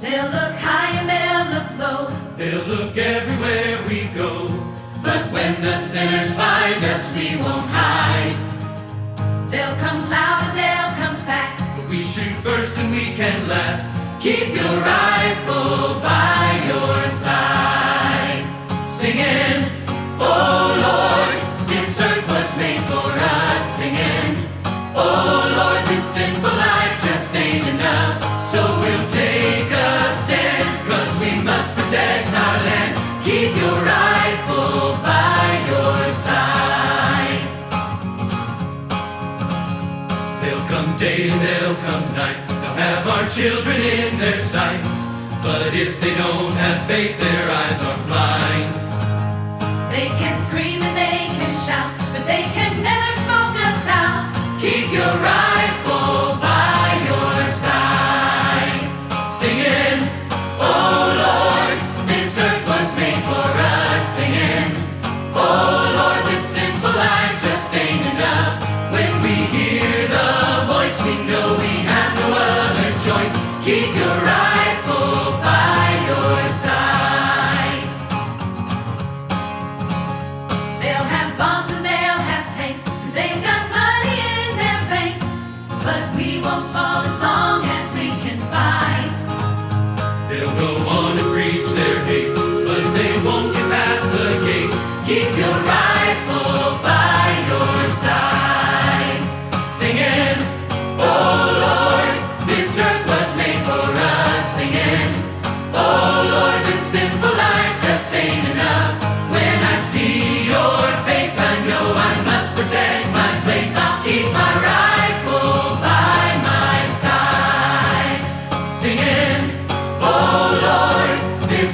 They'll look high and they'll look low. They'll look everywhere we go. But when the sinners find us, we won't hide. They'll come loud first and we can last. Keep your rifle by your side. Singing, Oh Lord, this earth was made for us. Singing, Oh Lord, this sinful life just ain't enough. So we'll take a stand, cause we must protect our land. Keep your rifle by your side. They'll come day and they'll come have our children in their sights. But if they don't have faith, their eyes are blind. They can scream and they can shout, but they can never smoke us out. Keep your rifle by your side. Singing, Oh Lord, this earth was made for us. Singing, Oh Lord, this sinful life just ain't enough. When we hear the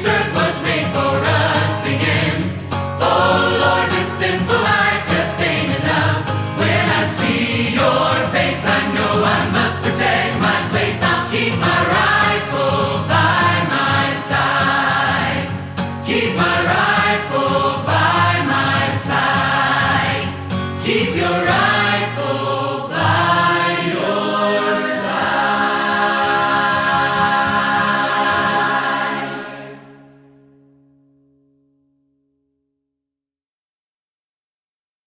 Lord,